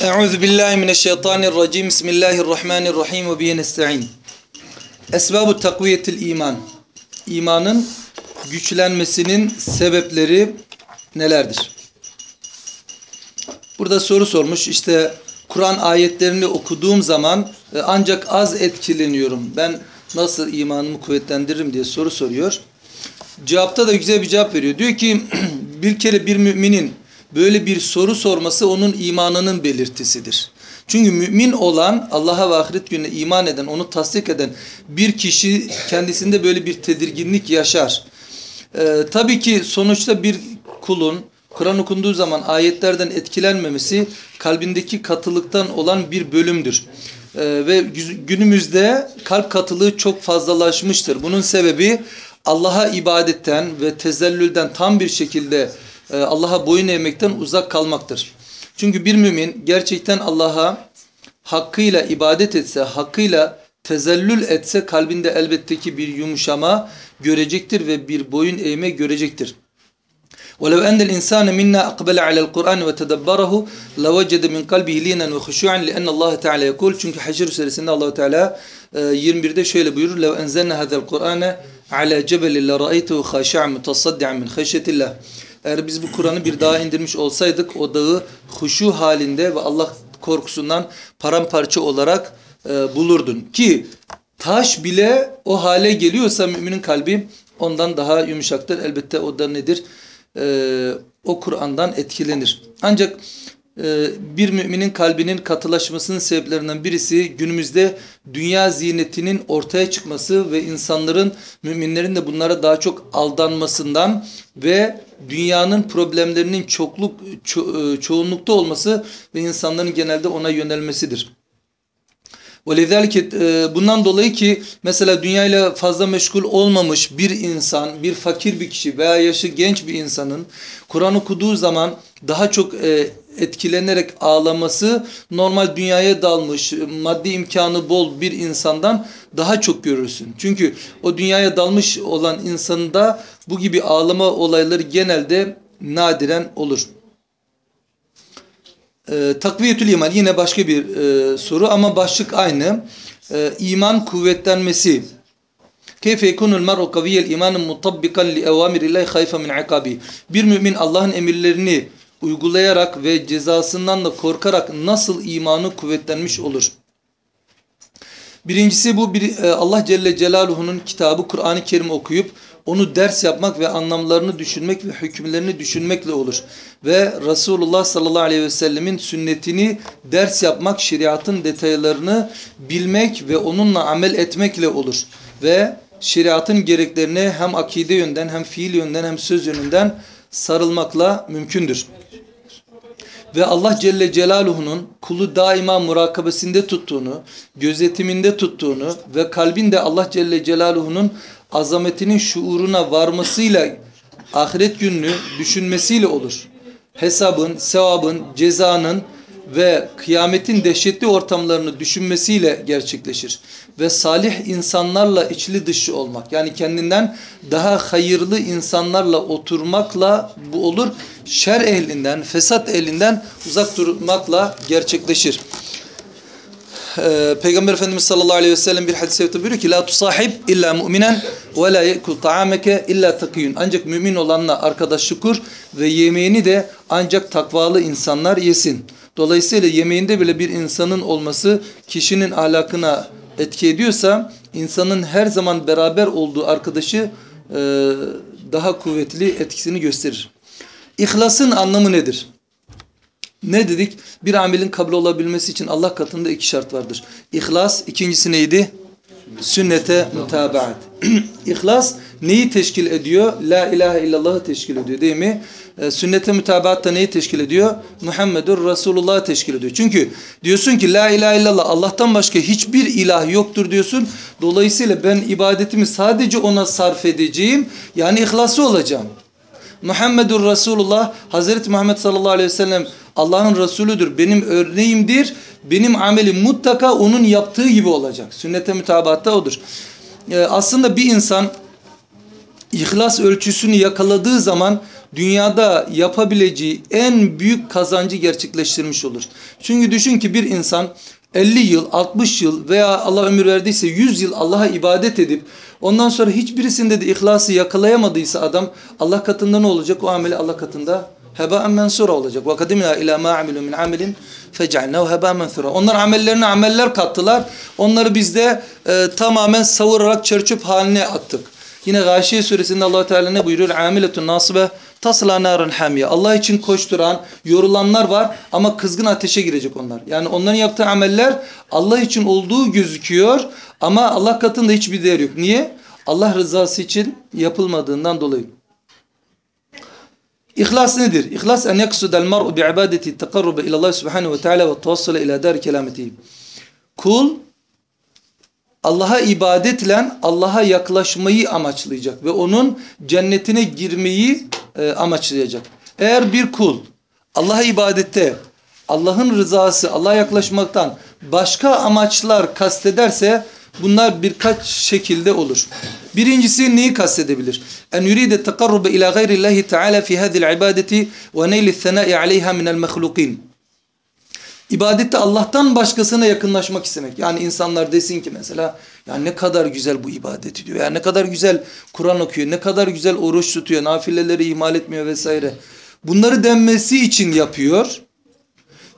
Euzu billahi mineşşeytanirracim. Bismillahirrahmanirrahim ve bihi nestaîn. Esbabu takviyetil iman. İmanın güçlenmesinin sebepleri nelerdir? Burada soru sormuş. İşte Kur'an ayetlerini okuduğum zaman e, ancak az etkileniyorum. Ben nasıl imanımı kuvvetlendiririm diye soru soruyor. Cevapta da güzel bir cevap veriyor. Diyor ki bir kere bir müminin böyle bir soru sorması onun imanının belirtisidir. Çünkü mümin olan Allah'a ve ahiret gününe iman eden, onu tasdik eden bir kişi kendisinde böyle bir tedirginlik yaşar. Ee, tabii ki sonuçta bir kulun Kur'an okunduğu zaman ayetlerden etkilenmemesi kalbindeki katılıktan olan bir bölümdür. Ee, ve günümüzde kalp katılığı çok fazlalaşmıştır. Bunun sebebi Allah'a ibadetten ve tezellülden tam bir şekilde Allah'a boyun eğmekten uzak kalmaktır. Çünkü bir mümin gerçekten Allah'a hakkıyla ibadet etse, hakkıyla tezellül etse kalbinde elbette ki bir yumuşama görecektir ve bir boyun eğme görecektir. وَلَوْ أَنَّ الْاِنْسَانَ مِنَّا أَقْبَلَ عَلَى الْقُرْآنِ وَتَدَبَّرَهُ لَوَجَّدَ مِنْ قَلْبِهِ لِينًا وَخُشُوعًا لِأَنَّ اللّٰهَ تَعَالَى يَقُولُ Çünkü Haşr suresinde allah Teala 21'de şöyle buyurur. لَوْ أَنْزَلْنَا هَذَا الْقُرْآنَ عَلَى جَبَلٍ لَرَأَيْتَهُ خَاشِعًا مُتَصَدِّعًا مِنْ خَشْيَةِ اللّٰهِ eğer biz bu Kur'an'ı bir dağa indirmiş olsaydık o dağı huşu halinde ve Allah korkusundan paramparça olarak e, bulurdun. Ki taş bile o hale geliyorsa müminin kalbi ondan daha yumuşaktır. Elbette o da nedir? E, o Kur'an'dan etkilenir. Ancak ee, bir müminin kalbinin katılaşmasının sebeplerinden birisi günümüzde dünya ziynetinin ortaya çıkması ve insanların, müminlerin de bunlara daha çok aldanmasından ve dünyanın problemlerinin çokluk ço e, çoğunlukta olması ve insanların genelde ona yönelmesidir. Velizalike e, bundan dolayı ki mesela dünyayla fazla meşgul olmamış bir insan, bir fakir bir kişi veya yaşı genç bir insanın Kur'an okuduğu zaman daha çok e, etkilenerek ağlaması normal dünyaya dalmış, maddi imkanı bol bir insandan daha çok görürsün. Çünkü o dünyaya dalmış olan insanda bu gibi ağlama olayları genelde nadiren olur. Ee, takviyetül iman yine başka bir e, soru ama başlık aynı. Ee, iman kuvvetlenmesi. Keyfe yekunul mer'u kaviyel imanın mutabbikan li evamirillahi hayfa min ikabi. Bir mümin Allah'ın emirlerini uygulayarak ve cezasından da korkarak nasıl imanı kuvvetlenmiş olur? Birincisi bu e, Allah Celle Celaluhu'nun kitabı Kur'an-ı Kerim okuyup onu ders yapmak ve anlamlarını düşünmek ve hükümlerini düşünmekle olur. Ve Resulullah sallallahu aleyhi ve sellemin sünnetini ders yapmak, şeriatın detaylarını bilmek ve onunla amel etmekle olur. Ve şeriatın gereklerini hem akide yönden hem fiil yönden hem söz yönünden sarılmakla mümkündür. Ve Allah Celle Celaluhu'nun kulu daima murakabesinde tuttuğunu, gözetiminde tuttuğunu ve kalbinde Allah Celle Celaluhu'nun azametinin şuuruna varmasıyla ahiret gününü düşünmesiyle olur. Hesabın, sevabın, cezanın ve kıyametin dehşetli ortamlarını düşünmesiyle gerçekleşir. Ve salih insanlarla içli dışı olmak yani kendinden daha hayırlı insanlarla oturmakla bu olur. Şer ehlinden, fesat ehlinden uzak durmakla gerçekleşir. Ee, Peygamber Efendimiz sallallahu aleyhi ve sellem bir hadis-i buyuruyor ki La tusahib illa mu'minen ve la yekul ta'ameke illa takiyun. Ancak mümin olanla arkadaşlık kur ve yemeğini de ancak takvalı insanlar yesin. Dolayısıyla yemeğinde bile bir insanın olması kişinin ahlakına etki ediyorsa insanın her zaman beraber olduğu arkadaşı e, daha kuvvetli etkisini gösterir. İhlasın anlamı nedir? Ne dedik? Bir amelin kabul olabilmesi için Allah katında iki şart vardır. İhlas, ikincisi neydi? Sünnete mutabaat. İhlas neyi teşkil ediyor? La ilahe illallah'ı teşkil ediyor değil mi? E, sünnete mütabaat neyi teşkil ediyor? Muhammedur Resulullah'ı teşkil ediyor. Çünkü diyorsun ki la ilahe illallah Allah'tan başka hiçbir ilah yoktur diyorsun. Dolayısıyla ben ibadetimi sadece ona sarf edeceğim. Yani ihlaslı olacağım. Muhammedur Resulullah Hazreti Muhammed sallallahu aleyhi ve sellem Allah'ın Resulüdür. Benim örneğimdir. Benim amelim mutlaka onun yaptığı gibi olacak. Sünnete mütabatta odur. Ee, aslında bir insan ihlas ölçüsünü yakaladığı zaman dünyada yapabileceği en büyük kazancı gerçekleştirmiş olur. Çünkü düşün ki bir insan 50 yıl, 60 yıl veya Allah ömür verdiyse 100 yıl Allah'a ibadet edip ondan sonra hiçbirisinde de ihlası yakalayamadıysa adam Allah katında ne olacak? O ameli Allah katında hebaen mensura olacak. Ve kadimna ila ma amilu min amelin fecealnahu hebaen mensura. Onlar amellerine ameller kattılar. Onları biz de e, tamamen savurarak çerçöp haline attık. Yine Gâşiye suresinde allah Teala ne buyuruyor? Amiletun nasibe tasla narın hamiye. Allah için koşturan, yorulanlar var ama kızgın ateşe girecek onlar. Yani onların yaptığı ameller Allah için olduğu gözüküyor ama Allah katında hiçbir değer yok. Niye? Allah rızası için yapılmadığından dolayı. İhlas nedir? İhlas en yaksudel mar'u bi'ibadeti tekarrube ilallah subhanahu ve teala ve tevassule ila dar kelametihi. Kul Allah'a ibadetle Allah'a yaklaşmayı amaçlayacak ve onun cennetine girmeyi e, amaçlayacak. Eğer bir kul Allah'a ibadette Allah'ın rızası, Allah'a yaklaşmaktan başka amaçlar kastederse bunlar birkaç şekilde olur. Birincisi neyi kastedebilir? En yuride tekarrube ila gayrillahi teala fi hadhihi ibadeti ve neyli thanai aleyha minel mehlukin. İbadette Allah'tan başkasına yakınlaşmak istemek. Yani insanlar desin ki mesela ya ne kadar güzel bu ibadet ediyor. Ya ne kadar güzel Kur'an okuyor. Ne kadar güzel oruç tutuyor. Nafileleri ihmal etmiyor vesaire. Bunları denmesi için yapıyor.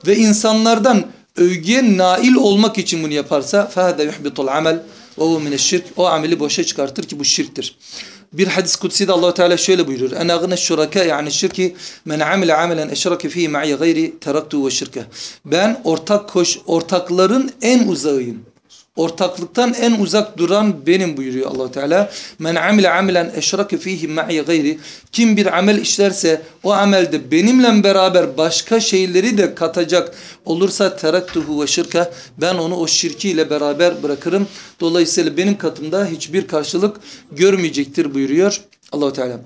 Ve insanlardan övgüye nail olmak için bunu yaparsa فَهَذَا يُحْبِطُ الْعَمَلِ وَهُوَ مِنَ الشِّرْكِ O ameli boşa çıkartır ki bu şirktir. Bir hadis kutsi de Allah Teala şöyle buyurur. En agna şuraka yani şirki men amile amelen eşrake fihi ma'i gayri teraktu ve şirke. Ben ortak koş ortakların en uzağıyım. Ortaklıktan en uzak duran benim buyuruyor Allah Teala. Men amile amelen eşrake fihi ma'i gayri. Kim bir amel işlerse o amelde benimle beraber başka şeyleri de katacak olursa teraktuhu ve şirke ben onu o şirkiyle beraber bırakırım. Dolayısıyla benim katımda hiçbir karşılık görmeyecektir buyuruyor Allah Teala.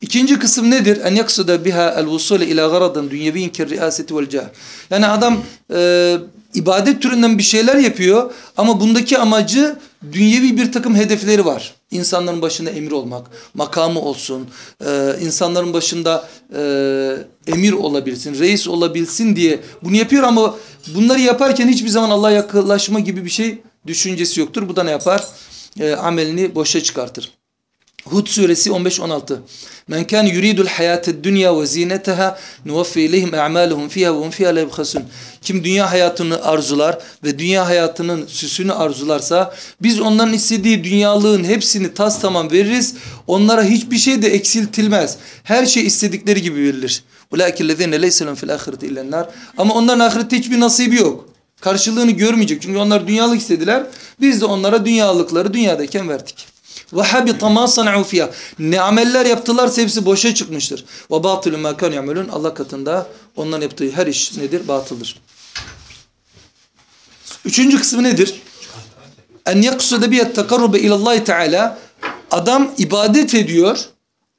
İkinci kısım nedir? En yaksuda biha el vusul ila garadın dünyeviyin ki riaseti vel cah. Yani adam e, ibadet türünden bir şeyler yapıyor ama bundaki amacı dünyevi bir takım hedefleri var. İnsanların başında emir olmak, makamı olsun, e, insanların başında e, emir olabilsin, reis olabilsin diye bunu yapıyor ama bunları yaparken hiçbir zaman Allah'a yaklaşma gibi bir şey düşüncesi yoktur. Bu da ne yapar? E, amelini boşa çıkartır. Hud suresi 15-16 Men kan yuridul hayated dünya ve zinetaha nuvaffi ileyhim a'maluhum fiha ve hum fiha la yubkhasun. Kim dünya hayatını arzular ve dünya hayatının süsünü arzularsa biz onların istediği dünyalığın hepsini tas tamam veririz. Onlara hiçbir şey de eksiltilmez. Her şey istedikleri gibi verilir. Ulaikellezine leyse lehum fil ahireti illen nar. Ama onların ahirette hiçbir nasibi yok. Karşılığını görmeyecek. Çünkü onlar dünyalık istediler. Biz de onlara dünyalıkları dünyadayken verdik. Ve habita ma san'u. Ne ameller yaptılarsa hepsi boşa çıkmıştır. Ve batılu ma kan. Allah katında onların yaptığı her iş nedir? Batıldır. Üçüncü kısmı nedir? En yaksude biyet tekarrube ilallahi teala. Adam ibadet ediyor.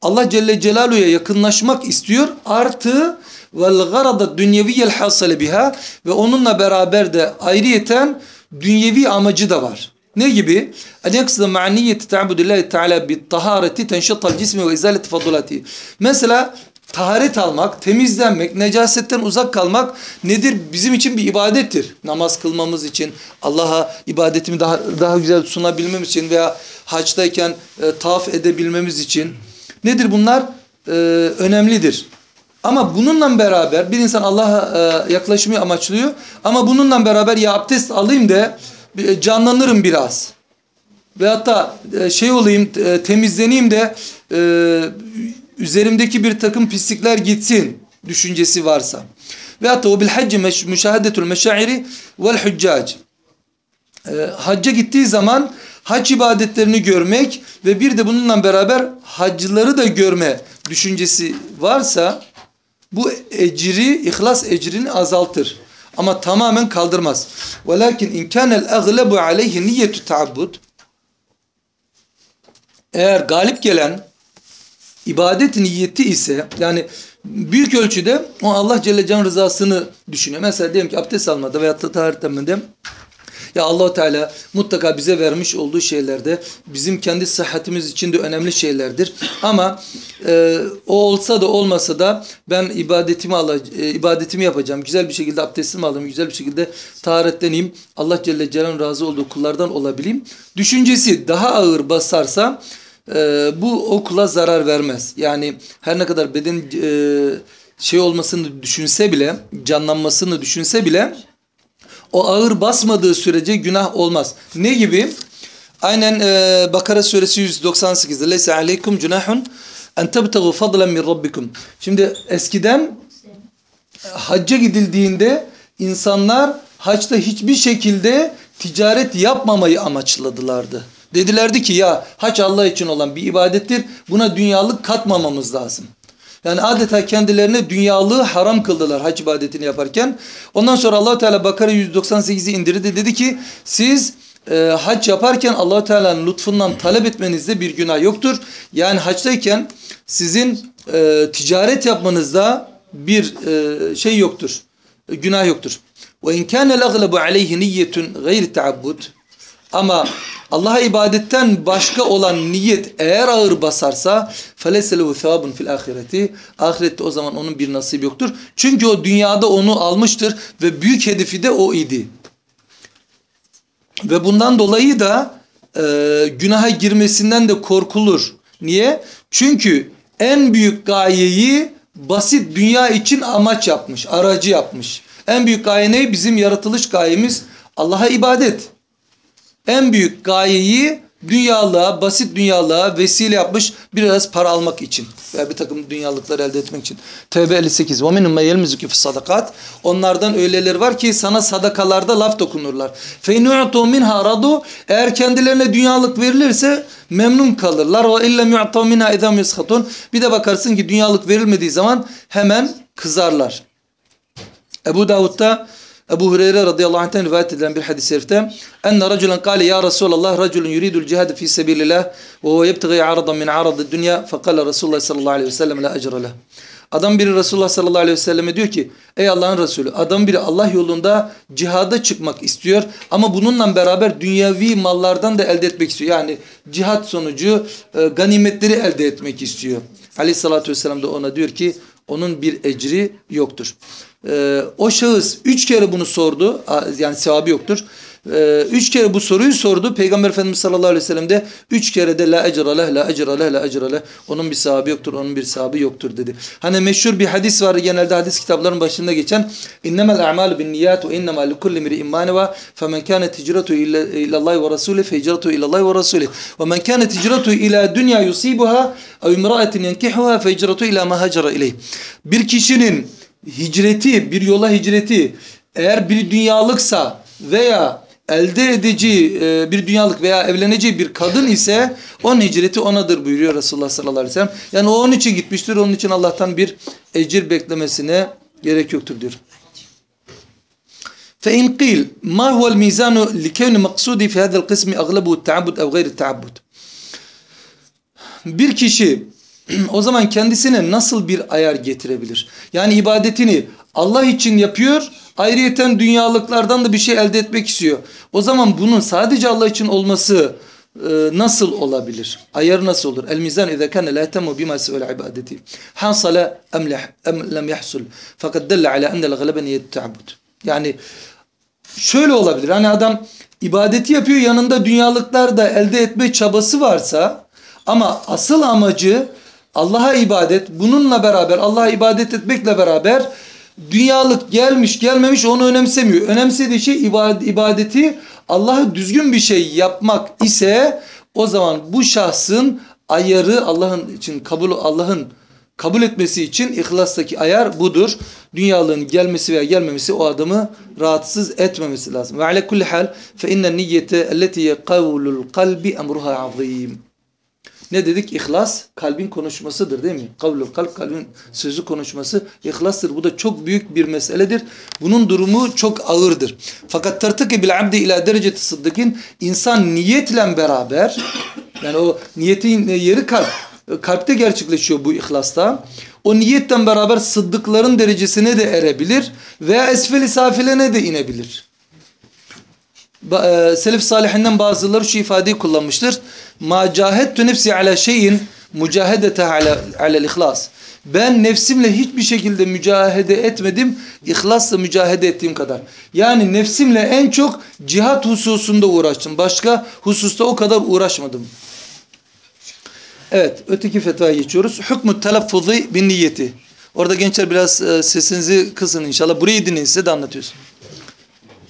Allah Celle Celaluhu'ya yakınlaşmak istiyor. Artı vel garada dünyeviyel hasale biha ve onunla beraber de ayrıyeten dünyevi amacı da var. Ne gibi? En yaksıda ma'niyeti ta'budillahi teala bit tahareti tenşital cismi ve izaleti fadulati. Mesela taharet almak, temizlenmek, necasetten uzak kalmak nedir? Bizim için bir ibadettir. Namaz kılmamız için, Allah'a ibadetimi daha daha güzel sunabilmemiz için veya haçtayken e, tavaf edebilmemiz için. Nedir bunlar? E, önemlidir. Ama bununla beraber bir insan Allah'a e, yaklaşmayı amaçlıyor. Ama bununla beraber ya abdest alayım da canlanırım biraz. Ve hatta e, şey olayım e, temizleneyim de üzerimdeki bir takım pislikler gitsin düşüncesi varsa. Ve hatta o bil hacci müşahedetul meşairi vel hüccac. Hacca gittiği zaman hac ibadetlerini görmek ve bir de bununla beraber hacıları da görme düşüncesi varsa bu ecri, ihlas ecrini azaltır. Ama tamamen kaldırmaz. Velakin in kanel aglebu aleyhi niyetü taabbud eğer galip gelen ibadet niyeti ise yani büyük ölçüde o Allah Celle Can rızasını düşünüyor. Mesela diyelim ki abdest almada veya taharet teminde Ya Allahu Teala mutlaka bize vermiş olduğu şeylerde bizim kendi sıhhatimiz için de önemli şeylerdir. Ama e, o olsa da olmasa da ben ibadetimi ala, e, ibadetimi yapacağım. Güzel bir şekilde abdestimi alayım. Güzel bir şekilde taharetleneyim. Allah Celle Celaluhu'nun razı olduğu kullardan olabileyim. Düşüncesi daha ağır basarsa e, bu okula zarar vermez. Yani her ne kadar beden e, şey olmasını düşünse bile, canlanmasını düşünse bile o ağır basmadığı sürece günah olmaz. Ne gibi? Aynen e, Bakara suresi 198'de Leyse aleykum cunahun en tebtegu fadlen min rabbikum. Şimdi eskiden hacca gidildiğinde insanlar haçta hiçbir şekilde ticaret yapmamayı amaçladılardı. Dedilerdi ki ya haç Allah için olan bir ibadettir. Buna dünyalık katmamamız lazım. Yani adeta kendilerine dünyalığı haram kıldılar hac ibadetini yaparken. Ondan sonra allah Teala Bakara 198'i indirdi. Dedi ki siz e, hac yaparken allah Teala'nın lütfundan talep etmenizde bir günah yoktur. Yani haçtayken sizin e, ticaret yapmanızda bir e, şey yoktur. E, günah yoktur. Ve in kana niyyetun gayri taabbud ama Allah'a ibadetten başka olan niyet eğer ağır basarsa feleselehu sevabun fil ahireti ahirette o zaman onun bir nasip yoktur. Çünkü o dünyada onu almıştır ve büyük hedefi de o idi. Ve bundan dolayı da e, günaha girmesinden de korkulur. Niye? Çünkü en büyük gayeyi basit dünya için amaç yapmış, aracı yapmış. En büyük gaye ne? Bizim yaratılış gayemiz Allah'a ibadet en büyük gayeyi dünyalığa, basit dünyalığa vesile yapmış biraz para almak için veya bir takım dünyalıklar elde etmek için. Tevbe 58. وَمِنُمْ مَا يَلْمِزُكِ فِي sadakat. Onlardan öyleleri var ki sana sadakalarda laf dokunurlar. فَاِنُعْتُوا مِنْهَا رَضُوا Eğer kendilerine dünyalık verilirse memnun kalırlar. وَاِلَّمْ يُعْتَوْا مِنْهَا اِذَمْ يَسْخَطُونَ Bir de bakarsın ki dünyalık verilmediği zaman hemen kızarlar. Ebu Davud'da Ebu Hureyre radıyallahu anh'ten rivayet edilen bir hadis-i şerifte enne raculen kâle ya Resulallah raculun yuridul cihad fi sebilillah ve huve yebtegi aradan min arad dünya fekale Resulullah sallallahu aleyhi ve sellem la ecre leh. Adam biri Resulullah sallallahu aleyhi ve selleme diyor ki ey Allah'ın Resulü adam biri Allah yolunda cihada çıkmak istiyor ama bununla beraber dünyevi mallardan da elde etmek istiyor. Yani cihat sonucu e, ganimetleri elde etmek istiyor. Aleyhissalatü vesselam da ona diyor ki onun bir ecri yoktur. Ee, o şahıs üç kere bunu sordu. Yani sevabı yoktur. Ee, üç kere bu soruyu sordu. Peygamber Efendimiz sallallahu aleyhi ve sellem de üç kere de la ecra leh, la ecra leh, la ecra leh. Onun bir sahibi yoktur, onun bir sahibi yoktur dedi. Hani meşhur bir hadis var genelde hadis kitaplarının başında geçen. İnnemel a'malu bin niyat ve innema li kulli mri'in ma neva femen kânet hicratu ila Allah ve rasulih fe hicratu ila Allah ve rasulih. Ve men kânet hicratu ila dünya yusibuha ev imra'atin yenkihuha fe hicratu ila ma hacera. Bir kişinin hicreti, bir yola hicreti eğer bir dünyalıksa veya elde edici e, bir dünyalık veya evleneceği bir kadın ise onun hicreti onadır buyuruyor Resulullah sallallahu aleyhi ve sellem. Yani o onun için gitmiştir. Onun için Allah'tan bir ecir beklemesine gerek yoktur diyor. فإن قيل ما هو الميزان لكون مقصودي في هذا القسم أغلبه التعبد أو غير التعبد bir kişi o zaman kendisine nasıl bir ayar getirebilir? Yani ibadetini Allah için yapıyor, ayrıyeten dünyalıklardan da bir şey elde etmek istiyor. O zaman bunun sadece Allah için olması e, nasıl olabilir? Ayar nasıl olur? El mizan izâ kâne lâ temu bimâ sevel ibadeti. Hasala em, em lem yahsul. Fakat delle ala ennel galebe niyet ta'bud. Yani şöyle olabilir. Hani adam ibadeti yapıyor yanında dünyalıklar da elde etme çabası varsa ama asıl amacı Allah'a ibadet bununla beraber Allah'a ibadet etmekle beraber dünyalık gelmiş gelmemiş onu önemsemiyor. Önemsediği şey ibadeti Allah'a düzgün bir şey yapmak ise o zaman bu şahsın ayarı Allah'ın için kabul Allah'ın kabul etmesi için ihlastaki ayar budur. Dünyalığın gelmesi veya gelmemesi o adamı rahatsız etmemesi lazım. Ve ala kulli hal fe innen niyete elleti kavlul kalbi emruha azim. Ne dedik? İhlas kalbin konuşmasıdır değil mi? Kavlul kalp kalbin sözü konuşması ihlastır. Bu da çok büyük bir meseledir. Bunun durumu çok ağırdır. Fakat tartıki bil abdi ila dereceti sıddıkin insan niyetle beraber yani o niyetin yeri kalp. Kalpte gerçekleşiyor bu ihlasta. O niyetten beraber sıddıkların derecesine de erebilir veya esfeli safilene de inebilir. E, Selef salihinden bazıları şu ifadeyi kullanmıştır. Ma cahedtu nefsi ala şeyin mücahedete ala alel ihlas. Ben nefsimle hiçbir şekilde mücahede etmedim. İhlasla mücahede ettiğim kadar. Yani nefsimle en çok cihat hususunda uğraştım. Başka hususta o kadar uğraşmadım. Evet, öteki fetvaya geçiyoruz. Hükmü telaffuzu bin niyeti. Orada gençler biraz e, sesinizi kısın inşallah. Burayı dinleyin size de anlatıyorsun.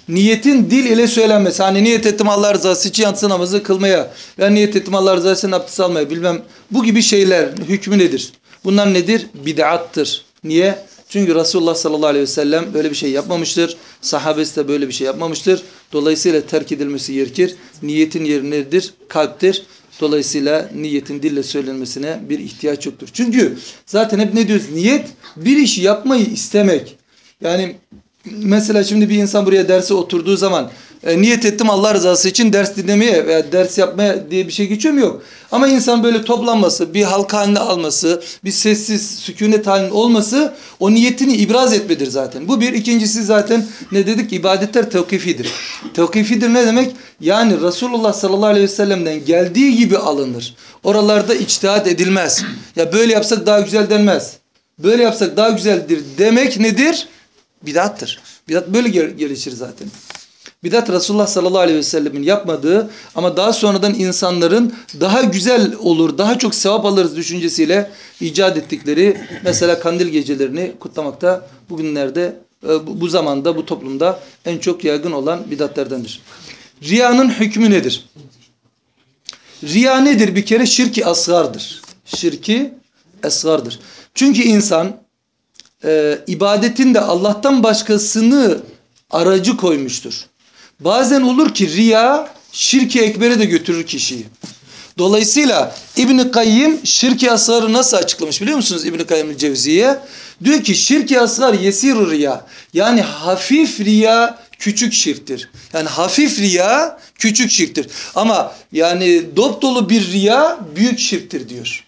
Niyetin dil ile söylenmesi. Hani niyet ettim Allah rızası için yatsı namazı kılmaya. Ben niyet ettim Allah rızası için abdest almaya. Bilmem. Bu gibi şeyler hükmü nedir? Bunlar nedir? Bid'attır. Niye? Çünkü Resulullah sallallahu aleyhi ve sellem böyle bir şey yapmamıştır. Sahabesi de böyle bir şey yapmamıştır. Dolayısıyla terk edilmesi gerekir. Niyetin yeri nedir? Kalptir. Dolayısıyla niyetin dille söylenmesine bir ihtiyaç yoktur. Çünkü zaten hep ne diyoruz? Niyet bir işi yapmayı istemek. Yani mesela şimdi bir insan buraya derse oturduğu zaman e, niyet ettim Allah rızası için ders dinlemeye veya ders yapmaya diye bir şey geçiyor mu? Yok. Ama insan böyle toplanması, bir halka halinde alması, bir sessiz, sükunet halinde olması o niyetini ibraz etmedir zaten. Bu bir. ikincisi zaten ne dedik? İbadetler tevkifidir. Tevkifidir ne demek? Yani Resulullah sallallahu aleyhi ve sellem'den geldiği gibi alınır. Oralarda içtihat edilmez. Ya böyle yapsak daha güzel denmez. Böyle yapsak daha güzeldir demek nedir? Bidattır. Bidat böyle gel gelişir zaten. Bidat Resulullah sallallahu aleyhi ve sellemin yapmadığı ama daha sonradan insanların daha güzel olur, daha çok sevap alırız düşüncesiyle icat ettikleri mesela kandil gecelerini kutlamakta bugünlerde e, bu zamanda bu toplumda en çok yaygın olan bidatlerdendir. Riyanın hükmü nedir? Riya nedir? Bir kere şirki asgardır. Şirki esgardır. Çünkü insan e, ibadetinde Allah'tan başkasını aracı koymuştur. Bazen olur ki riya şirki ekbere de götürür kişiyi. Dolayısıyla İbn Kayyim şirki asgarı nasıl açıklamış biliyor musunuz İbn Kayyim Cevziye? Diyor ki şirki asgar yesir riya. Yani hafif riya küçük şirktir. Yani hafif riya küçük şirktir. Ama yani dop dolu bir riya büyük şirktir diyor.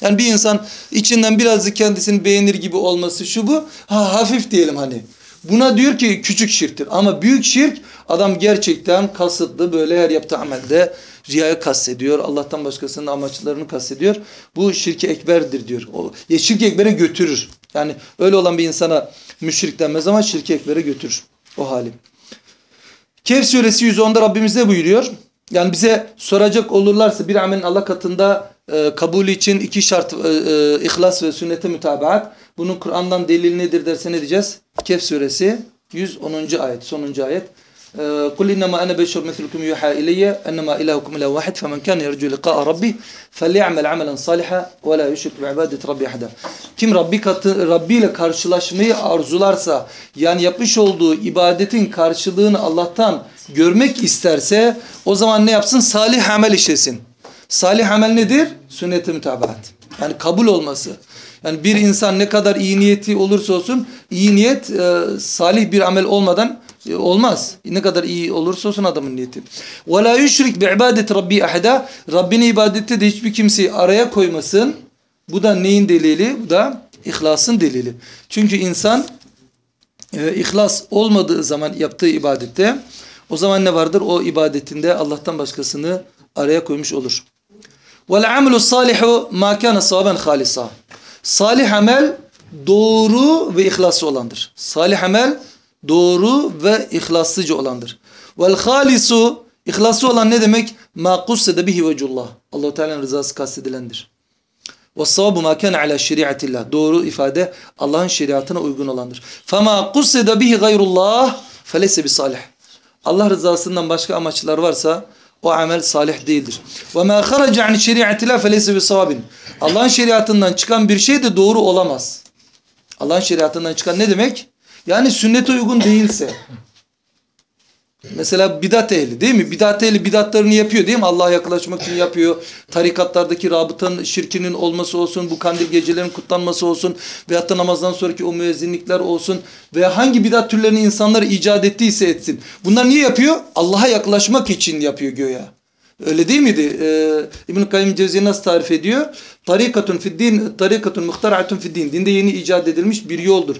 Yani bir insan içinden birazcık kendisini beğenir gibi olması şu bu. Ha, hafif diyelim hani. Buna diyor ki küçük şirktir. Ama büyük şirk adam gerçekten kasıtlı böyle her yaptığı amelde riyayı kastediyor. Allah'tan başkasının amaçlarını kastediyor. Bu şirki ekberdir diyor. O, ya şirki ekbere götürür. Yani öyle olan bir insana müşrik denmez ama şirki ekbere götürür. O hali. Kehf suresi 110'da Rabbimiz ne buyuruyor? Yani bize soracak olurlarsa bir amelin Allah katında e, kabulü için iki şart e, e, ihlas ve sünnete mütabaat. Bunun Kur'an'dan delil nedir derse ne diyeceğiz? Kehf suresi 110. ayet sonuncu ayet. قل إنما أنا بشر مثلكم يوحى إلي أنما إلهكم إله واحد فمن كان يرجو لقاء ربي فليعمل عملا صالحا ولا يشرك بعبادة ربي أحدا Kim Rabbi katı, Rabbi ile karşılaşmayı arzularsa yani yapmış olduğu ibadetin karşılığını Allah'tan görmek isterse o zaman ne yapsın? Salih amel işlesin. Salih amel nedir? Sünnet-i mütabaat. Yani kabul olması. Yani bir insan ne kadar iyi niyeti olursa olsun iyi niyet e, salih bir amel olmadan e, e, olmaz. Ne kadar iyi olursa olsun adamın niyeti. Ve la yushrik bi ibadeti rabbi ahada. Rabbini ibadette de hiçbir kimseyi araya koymasın. Bu da neyin delili? Bu da ihlasın delili. Çünkü insan e, ihlas olmadığı zaman yaptığı ibadette o zaman ne vardır? O ibadetinde Allah'tan başkasını araya koymuş olur. Vel amelu salihu ma kana sahaben halisa. Salih amel doğru ve ihlaslı olandır. Salih amel doğru ve ihlaslıca olandır. Vel halisu ihlaslı olan ne demek? Ma kussede bihi vecullah. Allah Teala'nın rızası kastedilendir. Ve savabu ma kana ala şeriatillah. Doğru ifade Allah'ın şeriatına uygun olandır. Fema kussede bihi gayrullah feleyse bi salih. Allah rızasından başka amaçlar varsa o amel salih değildir. Ve ma kharaca an şeriatillah feleyse bi savabin. Allah'ın şeriatından çıkan bir şey de doğru olamaz. Allah'ın şeriatından çıkan ne demek? Yani sünnete uygun değilse. Mesela bidat ehli değil mi? Bidat ehli bidatlarını yapıyor değil mi? Allah'a yaklaşmak için yapıyor. Tarikatlardaki rabıtanın şirkinin olması olsun, bu kandil gecelerinin kutlanması olsun veyahut da namazdan sonraki o müezzinlikler olsun veya hangi bidat türlerini insanlar icat ettiyse etsin. Bunlar niye yapıyor? Allah'a yaklaşmak için yapıyor göya. Öyle değil miydi? Ee, İbn-i Kayyum Cevziye nasıl tarif ediyor? Tarikatun fiddin, tarikatun muhtara'atun fiddin. Dinde yeni icat edilmiş bir yoldur.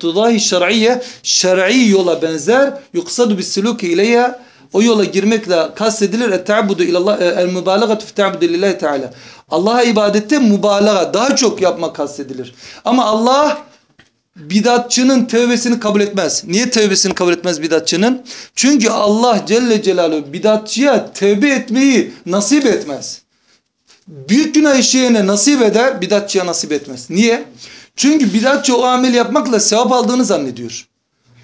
Tudahi şer'iyye, şer'i yola benzer. Yuksadu bis suluki ileyye. O yola girmekle kastedilir. Et-te'abbudu ilallah, el-mübalagatu fi-te'abbudu lillahi teala. Allah'a ibadette mübalağa, daha çok yapmak kastedilir. Ama Allah bidatçının tevbesini kabul etmez. Niye tevbesini kabul etmez bidatçının? Çünkü Allah Celle Celaluhu bidatçıya tevbe etmeyi nasip etmez. Büyük günah işleyene nasip eder, bidatçıya nasip etmez. Niye? Çünkü bidatçı o amel yapmakla sevap aldığını zannediyor.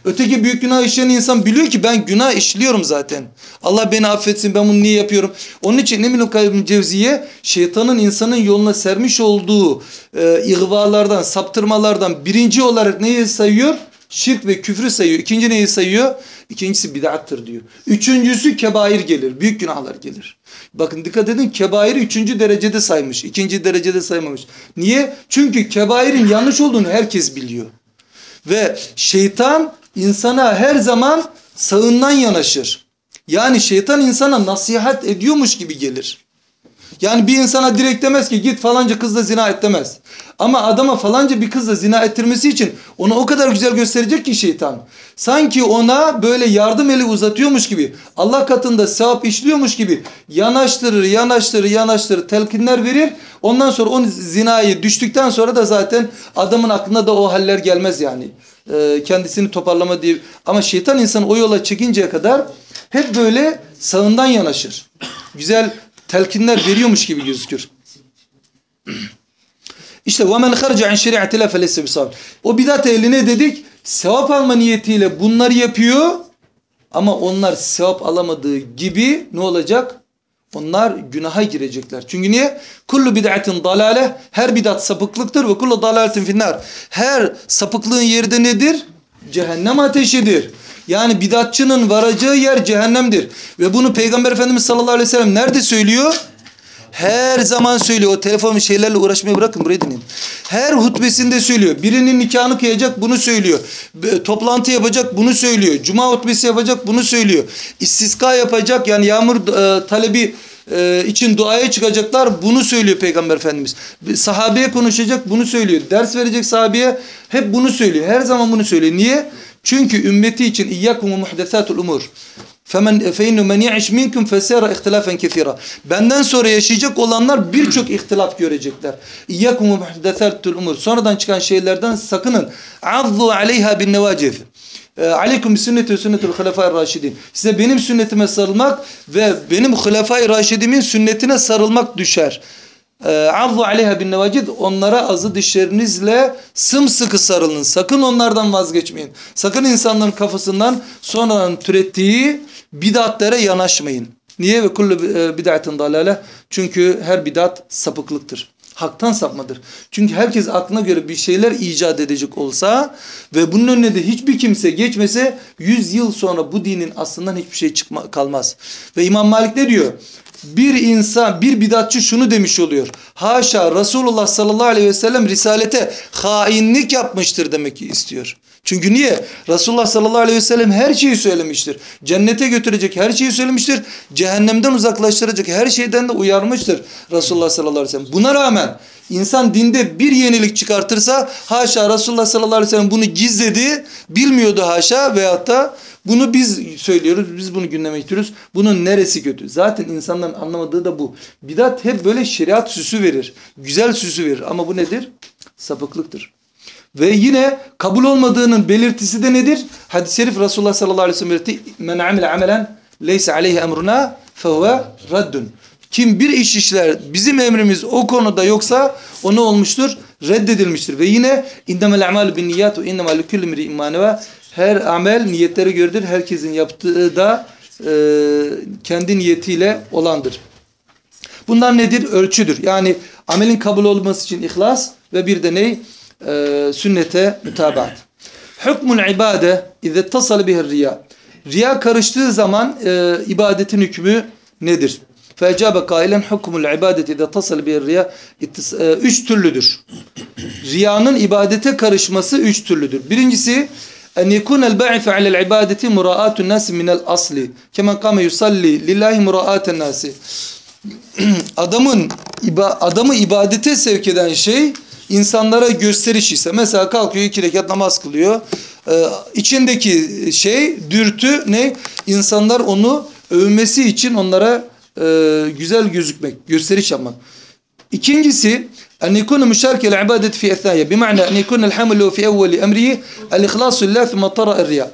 Öteki büyük günah işleyen insan biliyor ki ben günah işliyorum zaten. Allah beni affetsin ben bunu niye yapıyorum. Onun için Emin Kayyum Cevziye şeytanın insanın yoluna sermiş olduğu e, ihvalardan, saptırmalardan birinci olarak neyi sayıyor? Şirk ve küfrü sayıyor. İkinci neyi sayıyor? İkincisi bid'attır diyor. Üçüncüsü kebair gelir. Büyük günahlar gelir. Bakın dikkat edin kebairi üçüncü derecede saymış. ikinci derecede saymamış. Niye? Çünkü kebairin yanlış olduğunu herkes biliyor. Ve şeytan insana her zaman sağından yanaşır. Yani şeytan insana nasihat ediyormuş gibi gelir. Yani bir insana direkt demez ki git falanca kızla zina et demez. Ama adama falanca bir kızla zina ettirmesi için onu o kadar güzel gösterecek ki şeytan. Sanki ona böyle yardım eli uzatıyormuş gibi Allah katında sevap işliyormuş gibi yanaştırır yanaştırır yanaştırır telkinler verir. Ondan sonra o zinayı düştükten sonra da zaten adamın aklına da o haller gelmez yani. Ee, kendisini toparlama diye. Ama şeytan insanı o yola çekinceye kadar hep böyle sağından yanaşır. Güzel telkinler veriyormuş gibi gözükür. İşte وَمَنْ خَرْجَ عَنْ شَرِعَةِ لَا فَلَيْسَ بِصَابٍ O bidat ehline dedik sevap alma niyetiyle bunları yapıyor ama onlar sevap alamadığı gibi ne olacak? Onlar günaha girecekler. Çünkü niye? Kullu bid'atin dalale. Her bidat sapıklıktır ve kullu dalaletin finnar. Her sapıklığın yeri de nedir? Cehennem ateşidir. Yani bidatçının varacağı yer cehennemdir. Ve bunu Peygamber Efendimiz sallallahu aleyhi ve sellem nerede söylüyor? Her zaman söylüyor. O telefon şeylerle uğraşmayı bırakın buraya dinleyin. Her hutbesinde söylüyor. Birinin nikahını kıyacak bunu söylüyor. Toplantı yapacak bunu söylüyor. Cuma hutbesi yapacak bunu söylüyor. İstiska yapacak yani yağmur e, talebi e, için duaya çıkacaklar bunu söylüyor Peygamber Efendimiz. Sahabeye konuşacak bunu söylüyor. Ders verecek sahabeye hep bunu söylüyor. Her zaman bunu söylüyor. Niye? Çünkü ümmeti için iyyakum muhdesatul umur. فَمَنْ فَاِنُّ مَنْ يَعِشْ مِنْكُمْ فَسَيَرَ اِخْتِلَافًا كَثِيرًا Benden sonra yaşayacak olanlar birçok ihtilaf görecekler. İyyakum muhdesatul umur. Sonradan çıkan şeylerden sakının. عَضُّ عَلَيْهَا بِالنَّوَاجِذِ Aleyküm bi sünneti ve sünnetul hulefai raşidin. Size benim sünnetime sarılmak ve benim hulefai raşidimin sünnetine sarılmak düşer. Azzu aleyha bin nevacid onlara azı dişlerinizle sımsıkı sarılın. Sakın onlardan vazgeçmeyin. Sakın insanların kafasından sonradan türettiği bidatlere yanaşmayın. Niye ve kullu bid'atin dalale? Çünkü her bidat sapıklıktır. Haktan sapmadır. Çünkü herkes aklına göre bir şeyler icat edecek olsa ve bunun önüne de hiçbir kimse geçmese 100 yıl sonra bu dinin aslından hiçbir şey çıkma, kalmaz. Ve İmam Malik ne diyor? Bir insan, bir bidatçı şunu demiş oluyor. Haşa Resulullah sallallahu aleyhi ve sellem risalete hainlik yapmıştır demek istiyor. Çünkü niye? Resulullah sallallahu aleyhi ve sellem her şeyi söylemiştir. Cennete götürecek her şeyi söylemiştir. Cehennemden uzaklaştıracak her şeyden de uyarmıştır Resulullah sallallahu aleyhi ve sellem. Buna rağmen insan dinde bir yenilik çıkartırsa haşa Resulullah sallallahu aleyhi ve sellem bunu gizledi, bilmiyordu haşa veyahut da bunu biz söylüyoruz, biz bunu gündeme getiriyoruz. Bunun neresi kötü? Zaten insanların anlamadığı da bu. Bidat hep böyle şeriat süsü verir. Güzel süsü verir ama bu nedir? Sapıklıktır. Ve yine kabul olmadığının belirtisi de nedir? Hadis-i şerif Resulullah sallallahu aleyhi ve sellem belirtti. Men amile amelen leyse aleyhi emruna fehuve raddun. Kim bir iş işler bizim emrimiz o konuda yoksa o ne olmuştur? Reddedilmiştir. Ve yine innemel a'malu bin niyat ve innemel kulli imri'in ve her amel niyetlere göredir. Herkesin yaptığı da e, kendi niyetiyle olandır. Bunlar nedir? Ölçüdür. Yani amelin kabul olması için ihlas ve bir de ney? E, sünnete mütabaat. Hükmül ibade izze tasal bihir riya. Riya karıştığı zaman e, ibadetin hükmü nedir? Fecabe kailen hukmul ibadeti izze tasal bihir riya e, üç türlüdür. Riyanın ibadete karışması üç türlüdür. Birincisi en yekuna el-ba'if alel ibadeti mura'atun nas min el-asli. Kemen kâme yusalli lillahi mura'aten nasi. Adamın adamı ibadete sevk eden şey insanlara gösteriş ise mesela kalkıyor iki rekat namaz kılıyor. Ee, içindeki şey dürtü ne? İnsanlar onu övmesi için onlara e, güzel gözükmek, gösteriş yapmak. İkincisi en yekunu müşarkel ibadet fi ethaya bima'na en yekunu el-hamlu fi evveli emrihi el-ihlasu lillah thumma tara riya.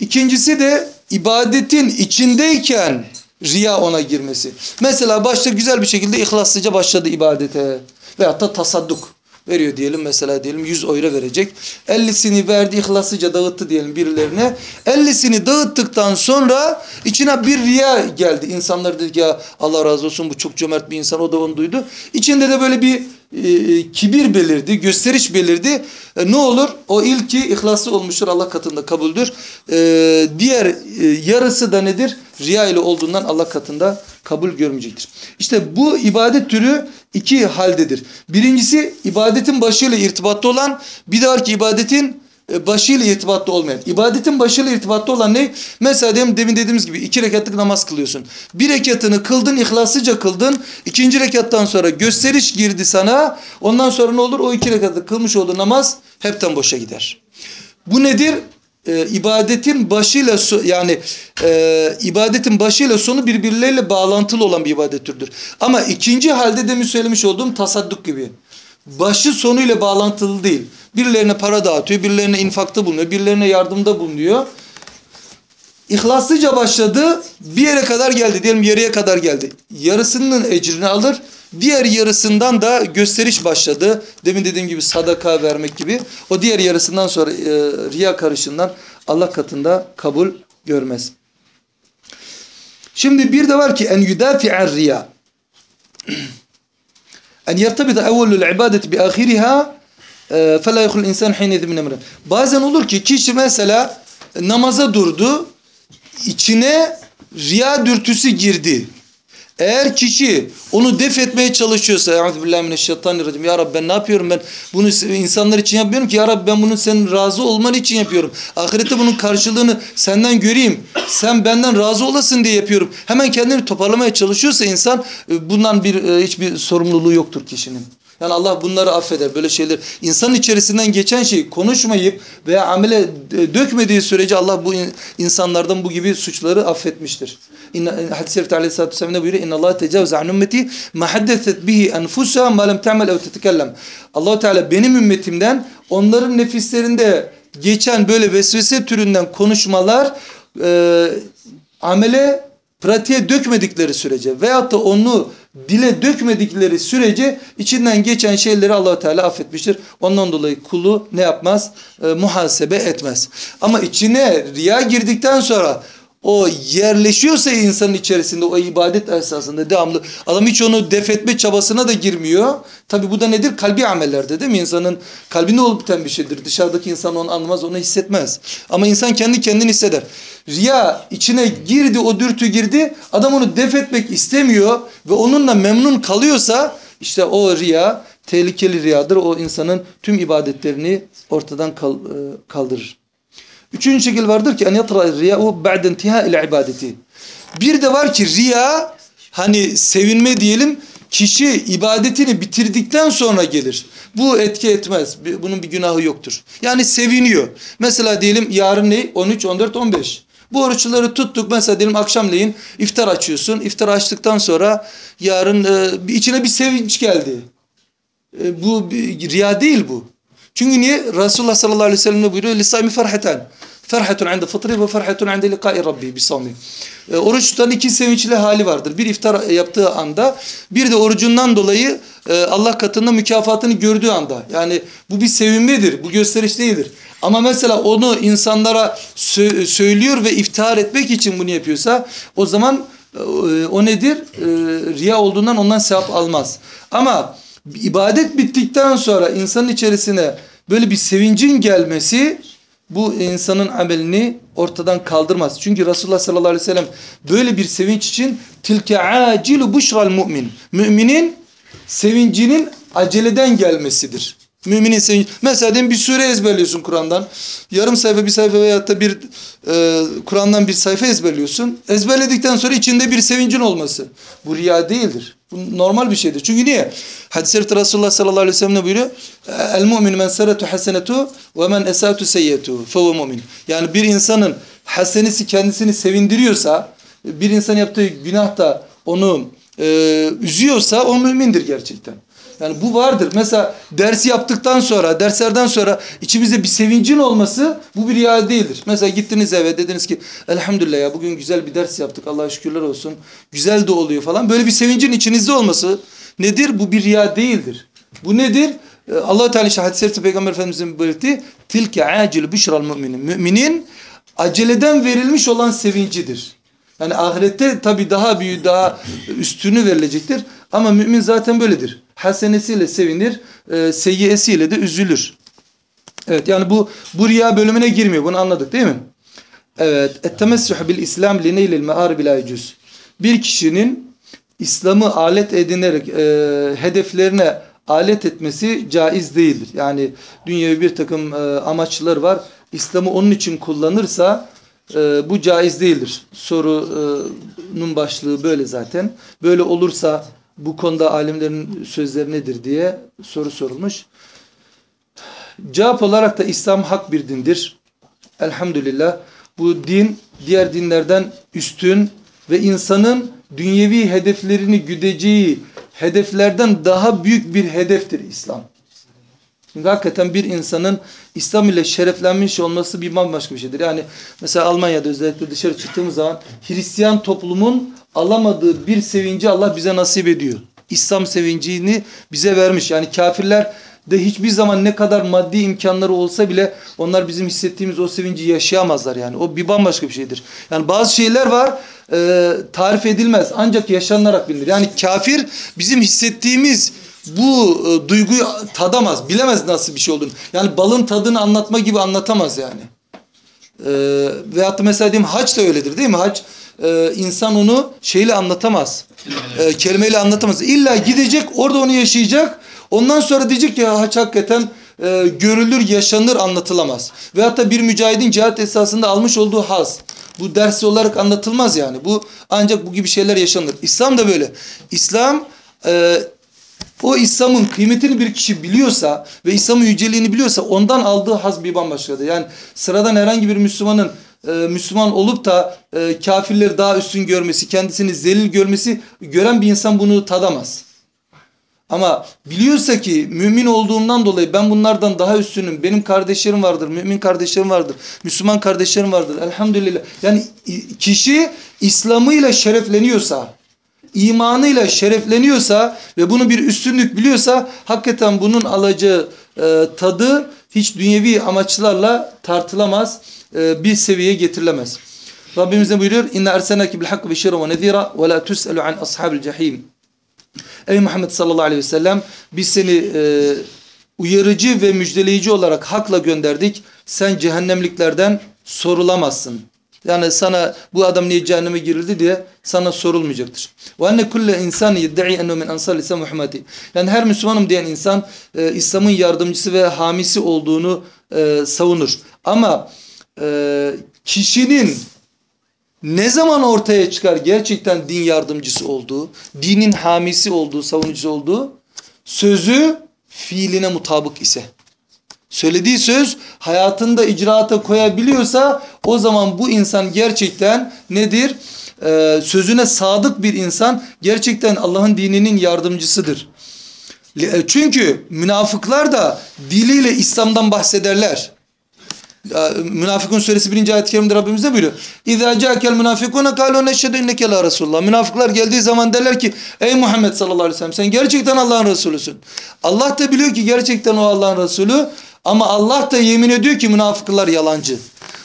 İkincisi de ibadetin içindeyken riya ona girmesi. Mesela başta güzel bir şekilde ihlaslıca başladı ibadete veyahut da tasadduk veriyor diyelim mesela diyelim 100 euro verecek. 50'sini verdi ihlaslıca dağıttı diyelim birilerine. 50'sini dağıttıktan sonra içine bir riya geldi. İnsanlar dedi ki ya Allah razı olsun bu çok cömert bir insan o da onu duydu. İçinde de böyle bir e, kibir belirdi, gösteriş belirdi. E, ne olur? O ilki ihlaslı olmuştur Allah katında kabuldür. E, diğer e, yarısı da nedir? Riya ile olduğundan Allah katında kabul görmeyecektir. İşte bu ibadet türü iki haldedir. Birincisi ibadetin başıyla irtibatlı olan, bir de var ki ibadetin e, başıyla irtibatlı olmayan. İbadetin başıyla irtibatlı olan ne? Mesela demin, demin dediğimiz gibi iki rekatlık namaz kılıyorsun. Bir rekatını kıldın, ihlaslıca kıldın. İkinci rekattan sonra gösteriş girdi sana. Ondan sonra ne olur? O iki rekatlık kılmış olduğu namaz hepten boşa gider. Bu nedir? E, ibadetin başıyla yani e, ibadetin başıyla sonu birbirleriyle bağlantılı olan bir ibadet türüdür. Ama ikinci halde demin söylemiş olduğum tasadduk gibi. Başı sonuyla bağlantılı değil. Birilerine para dağıtıyor, birilerine infakta bulunuyor, birilerine yardımda bulunuyor. İhlaslıca başladı, bir yere kadar geldi, diyelim yarıya kadar geldi. Yarısının ecrini alır, Diğer yarısından da gösteriş başladı. Demin dediğim gibi sadaka vermek gibi. O diğer yarısından sonra e, riya karışından Allah katında kabul görmez. Şimdi bir de var ki en yudafi'er riya. En yertabida evvelul ibadeti bi ahiriha e, fela yekul insan hinezi min emre. Bazen olur ki kişi mesela namaza durdu. içine riya dürtüsü girdi. Eğer kişi onu def etmeye çalışıyorsa Euzubillahimineşşeytanirracim Ya Rabbi ben ne yapıyorum ben bunu insanlar için yapmıyorum ki Ya Rabbi ben bunu senin razı olman için yapıyorum. Ahirette bunun karşılığını senden göreyim. Sen benden razı olasın diye yapıyorum. Hemen kendini toparlamaya çalışıyorsa insan e, bundan bir e, hiçbir sorumluluğu yoktur kişinin. Yani Allah bunları affeder. Böyle şeyler insanın içerisinden geçen şeyi konuşmayıp veya amele dökmediği sürece Allah bu insanlardan bu gibi suçları affetmiştir. Hadis-i şerifte aleyhissalatü vesselam ne buyuruyor? İnna Allah tecavüz an ümmeti ma haddeset bihi enfusa ma lem te'mel ev tetekellem. allah Teala benim ümmetimden onların nefislerinde geçen böyle vesvese türünden konuşmalar e, amele pratiğe dökmedikleri sürece veyahut da onu dile dökmedikleri sürece içinden geçen şeyleri allah Teala affetmiştir. Ondan dolayı kulu ne yapmaz? E, muhasebe etmez. Ama içine riya girdikten sonra o yerleşiyorsa insanın içerisinde o ibadet esasında devamlı adam hiç onu defetme çabasına da girmiyor. Tabi bu da nedir? Kalbi amellerde değil mi? İnsanın kalbinde olup biten bir şeydir. Dışarıdaki insan onu anlamaz, onu hissetmez. Ama insan kendi kendini hisseder. Riya içine girdi, o dürtü girdi. Adam onu defetmek istemiyor ve onunla memnun kalıyorsa işte o riya tehlikeli riyadır. O insanın tüm ibadetlerini ortadan e, kaldırır. Üçüncü şekil vardır ki en yatra riya'u ba'de intiha'il ibadeti. Bir de var ki riya hani sevinme diyelim kişi ibadetini bitirdikten sonra gelir. Bu etki etmez. Bunun bir günahı yoktur. Yani seviniyor. Mesela diyelim yarın ne? 13, 14, 15. Bu oruçları tuttuk. Mesela diyelim akşamleyin iftar açıyorsun. İftar açtıktan sonra yarın e, içine bir sevinç geldi. E, bu bir, riya değil bu. Çünkü niye? Resulullah sallallahu aleyhi ve sellem ne buyuruyor? Lisami ferheten. Ferhatun inde fıtri ve ferhatun inde liqai rabbi bi savmi. E, oruç tutan iki sevinçli hali vardır. Bir iftar yaptığı anda, bir de orucundan dolayı e, Allah katında mükafatını gördüğü anda. Yani bu bir sevinmedir, bu gösteriş değildir. Ama mesela onu insanlara sö söylüyor ve iftihar etmek için bunu yapıyorsa o zaman e, o nedir? E, riya olduğundan ondan sevap almaz. Ama ibadet bittikten sonra insanın içerisine böyle bir sevincin gelmesi bu insanın amelini ortadan kaldırmaz. Çünkü Resulullah sallallahu aleyhi ve sellem böyle bir sevinç için tilke acilu buşral mümin. Müminin sevincinin aceleden gelmesidir. Müminin sevinci. Mesela diyelim bir sure ezberliyorsun Kur'an'dan. Yarım sayfa bir sayfa veyahut da bir e, Kur'an'dan bir sayfa ezberliyorsun. Ezberledikten sonra içinde bir sevincin olması. Bu riya değildir. Bu normal bir şeydir. Çünkü niye? Hadis-i şerifte Resulullah sallallahu aleyhi ve sellem ne buyuruyor? El mu'min men seretu hasenetu ve men esatu seyyetu fehuve mu'min. Yani bir insanın hasenesi kendisini sevindiriyorsa, bir insan yaptığı günah da onu e, üzüyorsa o mümindir gerçekten. Yani bu vardır. Mesela dersi yaptıktan sonra, derslerden sonra içimizde bir sevincin olması bu bir riya değildir. Mesela gittiniz eve dediniz ki elhamdülillah ya bugün güzel bir ders yaptık Allah'a şükürler olsun. Güzel de oluyor falan. Böyle bir sevincin içinizde olması nedir? Bu bir riya değildir. Bu nedir? Ee, allah Teala işte hadis-i Peygamber Efendimiz'in belirttiği tilke acil büşral müminin. Müminin aceleden verilmiş olan sevincidir. Yani ahirette tabi daha büyük, daha üstünü verilecektir. Ama mümin zaten böyledir. Hasenesiyle sevinir, e, seyyiyesiyle de üzülür. Evet yani bu bu riya bölümüne girmiyor. Bunu anladık değil mi? Evet. Ettemessüh bil İslam lineylil me'ar bila Bir kişinin İslam'ı alet edinerek e, hedeflerine alet etmesi caiz değildir. Yani dünyaya bir takım e, amaçlar var. İslam'ı onun için kullanırsa e, bu caiz değildir. Sorunun başlığı böyle zaten. Böyle olursa bu konuda alimlerin sözleri nedir diye soru sorulmuş. Cevap olarak da İslam hak bir dindir. Elhamdülillah. Bu din diğer dinlerden üstün ve insanın dünyevi hedeflerini güdeceği hedeflerden daha büyük bir hedeftir İslam. Çünkü hakikaten bir insanın İslam ile şereflenmiş olması bir bambaşka bir şeydir. Yani mesela Almanya'da özellikle dışarı çıktığımız zaman Hristiyan toplumun alamadığı bir sevinci Allah bize nasip ediyor. İslam sevincini bize vermiş. Yani kafirler de hiçbir zaman ne kadar maddi imkanları olsa bile onlar bizim hissettiğimiz o sevinci yaşayamazlar yani. O bir bambaşka bir şeydir. Yani bazı şeyler var e, tarif edilmez ancak yaşanılarak bilinir. Yani kafir bizim hissettiğimiz bu e, duyguyu tadamaz, bilemez nasıl bir şey olduğunu. Yani balın tadını anlatma gibi anlatamaz yani. E, veyahut mesela diyeyim haç da öyledir değil mi? Haç e, insan onu şeyle anlatamaz. E, kelimeyle anlatamaz. İlla gidecek orada onu yaşayacak. Ondan sonra diyecek ki haç hakikaten e, görülür, yaşanır, anlatılamaz. Veyahut da bir mücahidin cihat esasında almış olduğu haz. Bu dersi olarak anlatılmaz yani. Bu ancak bu gibi şeyler yaşanır. İslam da böyle. İslam e, o İslam'ın kıymetini bir kişi biliyorsa ve İslam'ın yüceliğini biliyorsa ondan aldığı haz bir bambaşkadır. Yani sıradan herhangi bir Müslümanın e, Müslüman olup da e, kafirleri daha üstün görmesi, kendisini zelil görmesi gören bir insan bunu tadamaz. Ama biliyorsa ki mümin olduğumdan dolayı ben bunlardan daha üstünüm. Benim kardeşlerim vardır, mümin kardeşlerim vardır, Müslüman kardeşlerim vardır. Elhamdülillah. Yani kişi İslam'ıyla şerefleniyorsa, imanıyla şerefleniyorsa ve bunu bir üstünlük biliyorsa hakikaten bunun alacağı e, tadı hiç dünyevi amaçlarla tartılamaz, e, bir seviyeye getirilemez. Rabbimiz ne buyuruyor? İnne ersenaki bil hakkı beşira ve nezira ve la tus'elu an ashabil cehim. Ey Muhammed sallallahu aleyhi ve sellem biz seni e, uyarıcı ve müjdeleyici olarak hakla gönderdik. Sen cehennemliklerden sorulamazsın. Yani sana bu adam niye cehenneme girildi diye sana sorulmayacaktır. Ve enne kulle insan yed'i ennu min ansar İslam. Yani her Müslümanım diyen insan e, İslam'ın yardımcısı ve hamisi olduğunu e, savunur. Ama e, kişinin ne zaman ortaya çıkar gerçekten din yardımcısı olduğu, dinin hamisi olduğu, savunucusu olduğu, sözü fiiline mutabık ise. Söylediği söz hayatında icraata koyabiliyorsa o zaman bu insan gerçekten nedir? Ee, sözüne sadık bir insan gerçekten Allah'ın dininin yardımcısıdır. E, çünkü münafıklar da diliyle İslam'dan bahsederler. Münafıkun suresi birinci ayet-i kerimde Rabbimiz ne buyuruyor? İzâ câkel münafıkûne kâlû neşhedü inneke la Resulullah. Münafıklar geldiği zaman derler ki ey Muhammed sallallahu aleyhi ve sellem sen gerçekten Allah'ın Resulüsün. Allah da biliyor ki gerçekten o Allah'ın Resulü ama Allah da yemin ediyor ki münafıklar yalancı.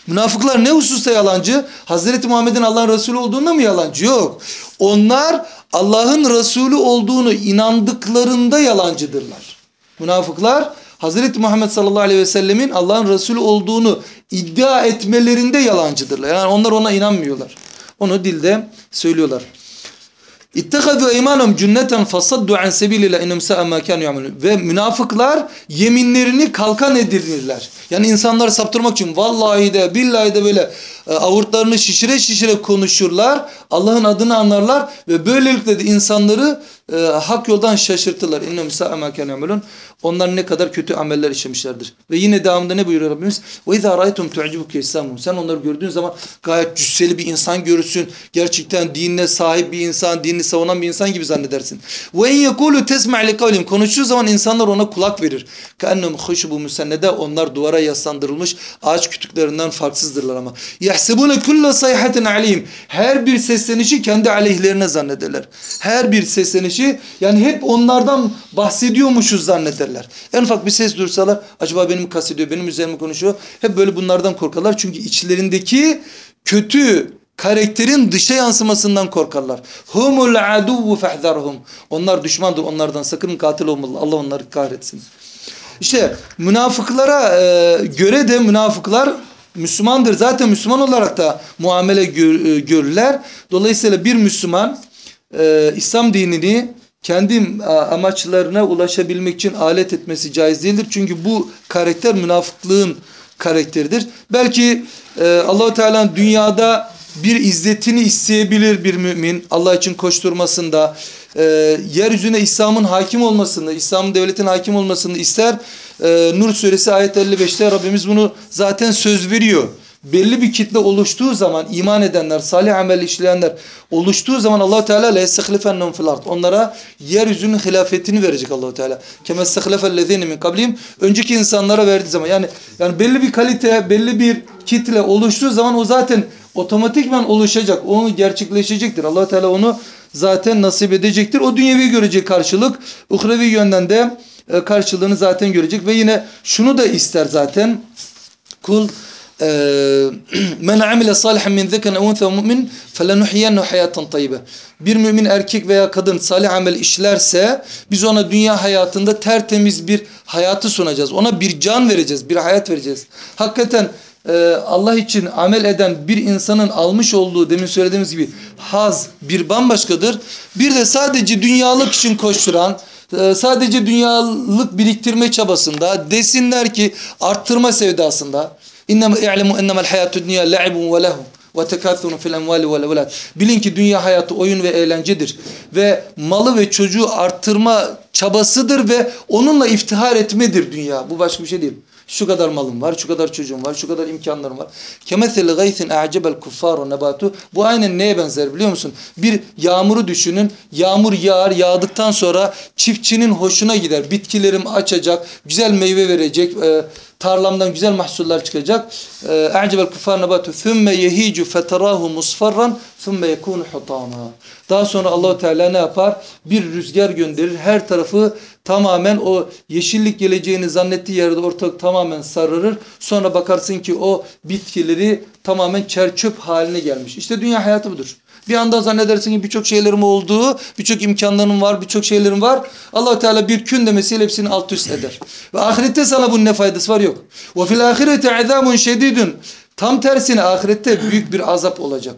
Münafıklar ne hususta yalancı? Hazreti Muhammed'in Allah'ın Resulü olduğunda mı yalancı? Yok. Onlar Allah'ın Resulü olduğunu inandıklarında yalancıdırlar. Münafıklar Hazreti Muhammed sallallahu aleyhi ve sellemin Allah'ın Resulü olduğunu iddia etmelerinde yalancıdırlar. Yani onlar ona inanmıyorlar. Onu dilde söylüyorlar. İttehadu eymanum cünneten fasaddu an sebilillah innahum sa'a ma kanu ya'malun. Ve münafıklar yeminlerini kalkan edinirler. Yani insanları saptırmak için vallahi de billahi de böyle avurtlarını şişire şişire konuşurlar. Allah'ın adını anlarlar ve böylelikle de insanları e, hak yoldan şaşırtırlar. Kanu ya'malun. Onlar ne kadar kötü ameller işlemişlerdir. Ve yine devamında ne buyuruyor Rabbimiz? İzâ râytum tu'cibuke İslamum. Sen onları gördüğün zaman gayet cüsseli bir insan görürsün. Gerçekten dinine sahip bir insan, dinini savunan bir insan gibi zannedersin. Yekulu tesma' li kavlim. Konuştuğu zaman insanlar ona kulak verir. Ka'ennehum huşbu musennede. Onlar duvara yaslandırılmış ağaç kütüklerinden farksızdırlar ama. Yahsebune kulle sayhatin alim. Her bir seslenişi kendi aleyhlerine zannederler. Her bir seslenişi yani hep onlardan bahsediyormuşuz zannederler. En ufak bir ses duysalar acaba benim kastediyor, benim üzerime konuşuyor. Hep böyle bunlardan korkarlar. Çünkü içlerindeki kötü karakterin dışa yansımasından korkarlar. Humul aduvu fehzarhum. Onlar düşmandır. Onlardan sakın katil olmalı. Allah onları kahretsin. İşte münafıklara e, göre de münafıklar Müslümandır. Zaten Müslüman olarak da muamele gör, e, görürler. Dolayısıyla bir Müslüman e, İslam dinini kendi amaçlarına ulaşabilmek için alet etmesi caiz değildir. Çünkü bu karakter münafıklığın karakteridir. Belki e, Allahu Teala'nın dünyada bir izzetini isteyebilir bir mümin Allah için koşturmasında e, yeryüzüne İslam'ın hakim olmasını, İslam'ın devletin hakim olmasını ister. E, Nur suresi ayet 55'te Rabbimiz bunu zaten söz veriyor belli bir kitle oluştuğu zaman iman edenler, salih amel işleyenler oluştuğu zaman Allah Teala le yestehlifennehum fil ard. Onlara yeryüzünün hilafetini verecek Allah Teala. Kema yestehlifellezine min kablihim. Önceki insanlara verdiği zaman yani yani belli bir kalite, belli bir kitle oluştuğu zaman o zaten otomatikman oluşacak. Onu gerçekleşecektir. Allah Teala onu zaten nasip edecektir. O dünyevi görecek karşılık. Uhrevi yönden de e, karşılığını zaten görecek ve yine şunu da ister zaten. Kul men amile salihan min zekerin ev mu'min felenuhyiyennehu hayaten tayyibe. Bir mümin erkek veya kadın salih amel işlerse biz ona dünya hayatında tertemiz bir hayatı sunacağız. Ona bir can vereceğiz, bir hayat vereceğiz. Hakikaten Allah için amel eden bir insanın almış olduğu demin söylediğimiz gibi haz bir bambaşkadır. Bir de sadece dünyalık için koşturan, sadece dünyalık biriktirme çabasında desinler ki arttırma sevdasında İnnemâ i'lemû ennemel hayâtu dünya le'ibun ve lehum ve tekâthurun fil emvâli. Bilin ki dünya hayatı oyun ve eğlencedir. Ve malı ve çocuğu arttırma çabasıdır ve onunla iftihar etmedir dünya. Bu başka bir şey değil. Şu kadar malım var, şu kadar çocuğum var, şu kadar imkanlarım var. Kemetheli gaythin a'cebel kuffaru nebatu. Bu aynen neye benzer biliyor musun? Bir yağmuru düşünün. Yağmur yağar, yağdıktan sonra çiftçinin hoşuna gider. Bitkilerim açacak, güzel meyve verecek, e, tarlamdan güzel mahsuller çıkacak. A'cebel kuffar nebatu thumme yehicu feterahu musfarran thumme yekunu hutama. Daha sonra Allahu Teala ne yapar? Bir rüzgar gönderir. Her tarafı tamamen o yeşillik geleceğini zannettiği yerde ortalık tamamen sararır. Sonra bakarsın ki o bitkileri tamamen çerçöp haline gelmiş. İşte dünya hayatı budur. Bir anda zannedersin ki birçok şeylerim olduğu, birçok imkanlarım var, birçok şeylerim var. allah Teala bir kün demesiyle hepsini alt üst eder. Ve ahirette sana bunun ne faydası var? Yok. Ve fil ahireti azamun şedidun. Tam tersine ahirette büyük bir azap olacak.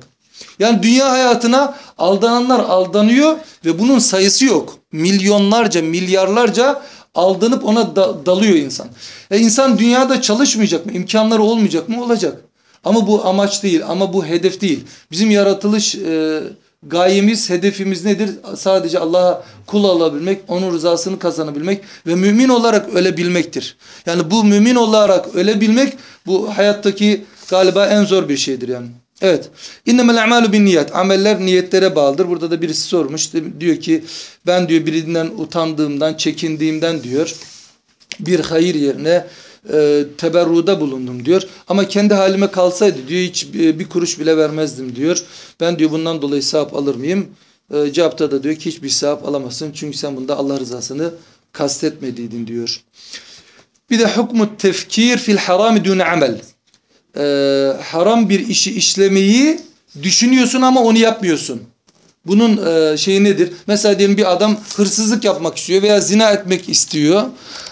Yani dünya hayatına aldananlar aldanıyor ve bunun sayısı yok. Milyonlarca, milyarlarca aldanıp ona da, dalıyor insan. E insan dünyada çalışmayacak mı? İmkanları olmayacak mı? Olacak. Ama bu amaç değil, ama bu hedef değil. Bizim yaratılış e, gayemiz, hedefimiz nedir? Sadece Allah'a kul olabilmek, onun rızasını kazanabilmek ve mümin olarak ölebilmektir. Yani bu mümin olarak ölebilmek bu hayattaki galiba en zor bir şeydir yani. Evet. İnnemel a'malu bin niyet. Ameller niyetlere bağlıdır. Burada da birisi sormuş. Diyor ki ben diyor birinden utandığımdan, çekindiğimden diyor bir hayır yerine e, teberruda bulundum diyor. Ama kendi halime kalsaydı diyor hiç e, bir kuruş bile vermezdim diyor. Ben diyor bundan dolayı sevap alır mıyım? E, cevapta da diyor ki hiçbir sevap alamazsın. Çünkü sen bunda Allah rızasını kastetmediydin diyor. Bir de hukmu tefkir fil harami dune amel. E, haram bir işi işlemeyi düşünüyorsun ama onu yapmıyorsun. Bunun e, şeyi nedir? Mesela diyelim bir adam hırsızlık yapmak istiyor veya zina etmek istiyor.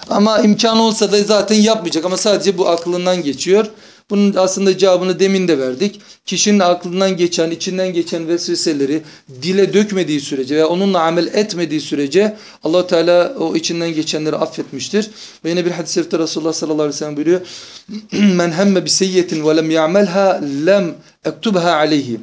Ama imkanı olsa da zaten yapmayacak ama sadece bu aklından geçiyor. Bunun aslında cevabını demin de verdik. Kişinin aklından geçen, içinden geçen vesveseleri dile dökmediği sürece veya onunla amel etmediği sürece allah Teala o içinden geçenleri affetmiştir. Ve yine bir hadis-i şerifte Resulullah sallallahu aleyhi ve sellem buyuruyor. Men hemme bi seyyetin ve lem ya'melha lem ektubha aleyhi.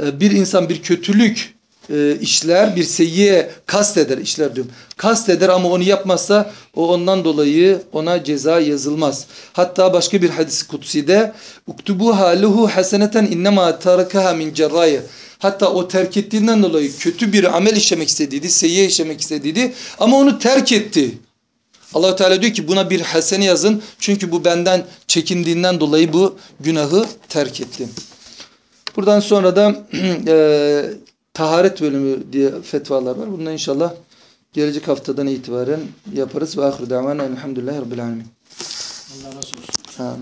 Ee, Bir insan bir kötülük e, işler, bir seyyiye kasteder, işler diyorum. Kasteder ama onu yapmazsa o ondan dolayı ona ceza yazılmaz. Hatta başka bir hadis kutside uktubuha lehu haseneten innema tarakaha min cerraya. Hatta o terk ettiğinden dolayı kötü bir amel işlemek istediydi, seyyiye işlemek istediydi ama onu terk etti. allah Teala diyor ki buna bir hasene yazın çünkü bu benden çekindiğinden dolayı bu günahı terk etti. Buradan sonra da e, taharet bölümü diye fetvalar var. Bundan inşallah gelecek haftadan itibaren yaparız. Ve ahir davana elhamdülillahi rabbil alemin. Allah razı olsun. Ha?